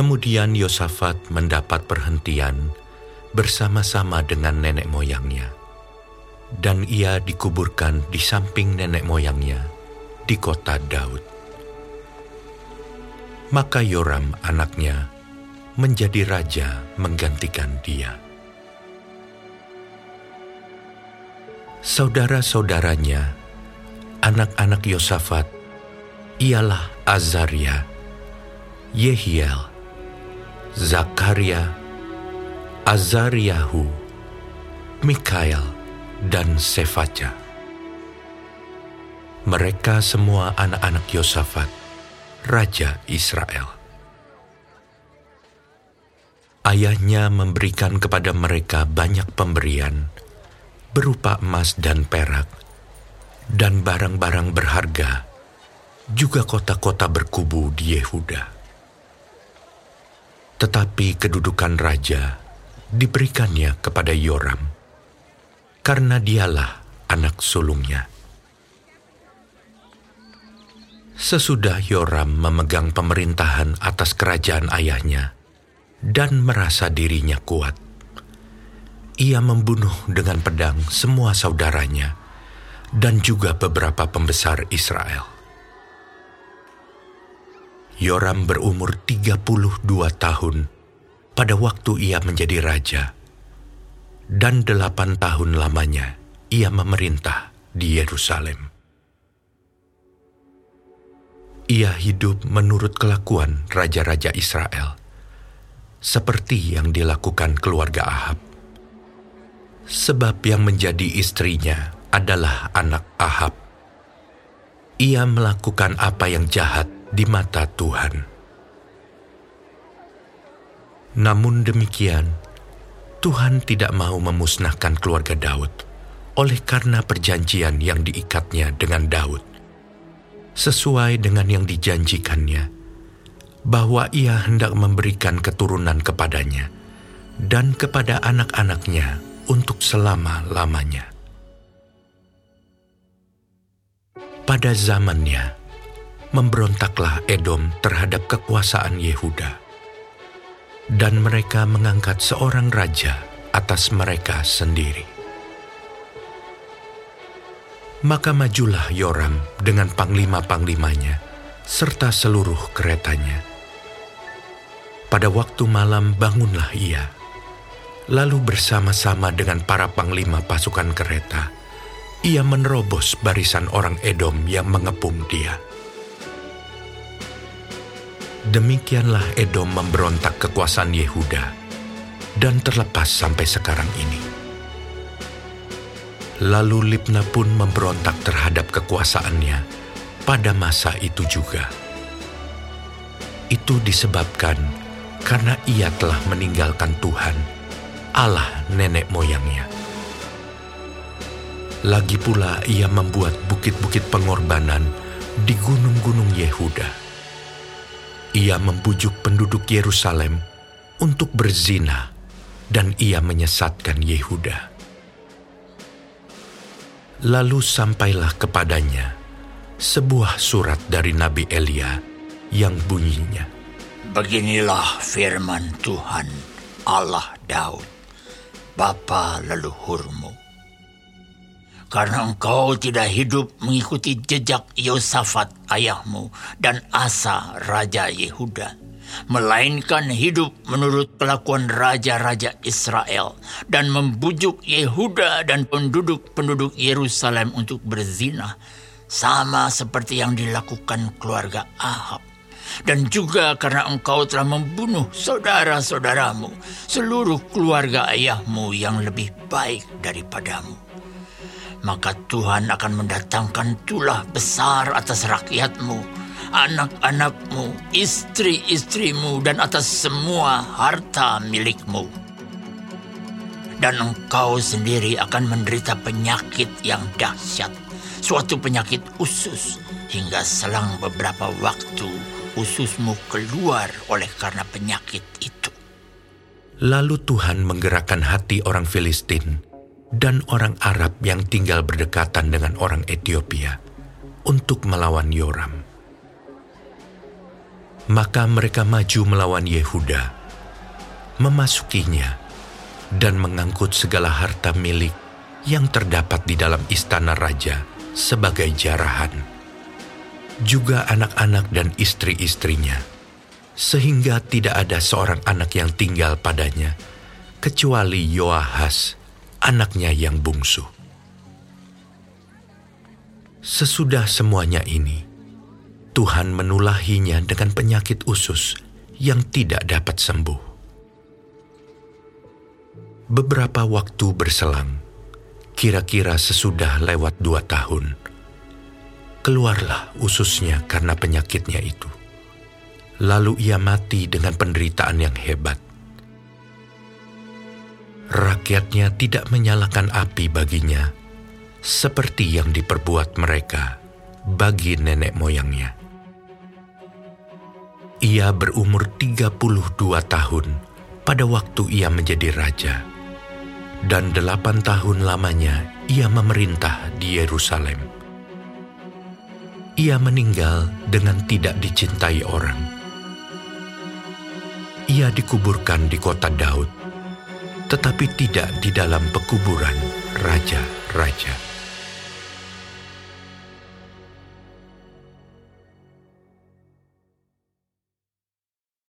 Kemudian Yosafat mendapat perhentian bersama-sama dengan nenek moyangnya, dan ia dikuburkan di samping nenek moyangnya di kota Daud. Maka Yoram anaknya menjadi raja menggantikan dia. Saudara-saudaranya, anak-anak Yosafat, ialah Azaria, Yehiel, Zakaria, Azariahu, Mikael, dan Sefaca. Mereka semua anak-anak Yosafat, Raja Israel. Ayahnya memberikan kepada mereka banyak pemberian, berupa emas dan perak, dan barang-barang berharga, juga kota-kota berkubu di Yehuda tetapi kedudukan raja diberikannya kepada Yoram, karena dialah anak sulungnya. Sesudah Yoram memegang pemerintahan atas kerajaan ayahnya dan merasa dirinya kuat, ia membunuh dengan pedang semua saudaranya dan juga beberapa pembesar Israel. Yoram berumur 32 tahun pada waktu ia menjadi raja, dan delapan tahun lamanya ia memerintah di Yerusalem. Ia hidup menurut kelakuan raja-raja Israel, seperti yang dilakukan keluarga Ahab. Sebab yang menjadi istrinya adalah anak Ahab. Ia melakukan apa yang jahat di mata Tuhan. Namun demikian, Tuhan tidak mau memusnahkan keluarga Daud oleh karena perjanjian yang diikatnya dengan Daud, sesuai dengan yang dijanjikannya, bahwa ia hendak memberikan keturunan kepadanya dan kepada anak-anaknya untuk selama-lamanya. Pada zamannya, memberontaklah Edom terhadap kekuasaan Yehuda. Dan mereka mengangkat seorang raja atas mereka sendiri. Maka majulah Yoram dengan panglima-panglimanya serta seluruh keretanya. Pada waktu malam bangunlah ia, lalu bersama-sama dengan para panglima pasukan kereta, ia menerobos barisan orang Edom yang mengepung dia Demikianlah Edom memberontak kekuasaan Yehuda dan terlepas sampai sekarang ini. Lalu Libna pun memberontak terhadap kekuasaannya pada masa itu juga. Itu disebabkan karena ia telah meninggalkan Tuhan, Allah nenek moyangnya. Lagi pula ia membuat bukit-bukit pengorbanan di gunung-gunung Yehuda ia membujuk penduduk Yerusalem untuk berzina dan ia menyesatkan Yehuda. Lalu sampailah kepadanya sebuah surat dari Nabi Elia yang bunyinya, Beginilah firman Tuhan Allah Daud, Bapa leluhurmu karena engkau tidak hidup mengikuti jejak Yosafat ayahmu dan Asa Raja Yehuda, melainkan hidup menurut kelakuan raja-raja Israel dan membujuk Yehuda dan penduduk-penduduk Yerusalem untuk berzina, sama seperti yang dilakukan keluarga Ahab. Dan juga karena engkau telah membunuh saudara-saudaramu, seluruh keluarga ayahmu yang lebih baik daripadamu maka Tuhan akan mendatangkan tulah besar atas rakyatmu, anak-anakmu, istri-istrimu, dan atas semua harta milikmu. Dan engkau sendiri akan menderita penyakit yang dahsyat, suatu penyakit usus, hingga selang beberapa waktu ususmu keluar oleh karena penyakit itu. Lalu Tuhan menggerakkan hati orang Filistin dan orang Arab yang tinggal berdekatan dengan orang Ethiopia untuk melawan Yoram. Maka mereka maju melawan Yehuda, memasukinya, dan mengangkut segala harta milik yang terdapat di dalam istana raja sebagai jarahan. Juga anak-anak dan istri-istrinya, sehingga tidak ada seorang anak yang tinggal padanya, kecuali Yoahas, anaknya yang bungsu. Sesudah semuanya ini, Tuhan menulahinya dengan penyakit usus yang tidak dapat sembuh. Beberapa waktu berselang, kira-kira sesudah lewat dua tahun, keluarlah ususnya karena penyakitnya itu. Lalu ia mati dengan penderitaan yang hebat. Rakyatnya tidak menyalakan api baginya, seperti yang diperbuat mereka bagi nenek moyangnya. Ia berumur 32 tahun pada waktu ia menjadi raja, dan delapan tahun lamanya ia memerintah di Yerusalem. Ia meninggal dengan tidak dicintai orang. Ia dikuburkan di kota Daud, tetapi tidak di dalam pekuburan raja-raja.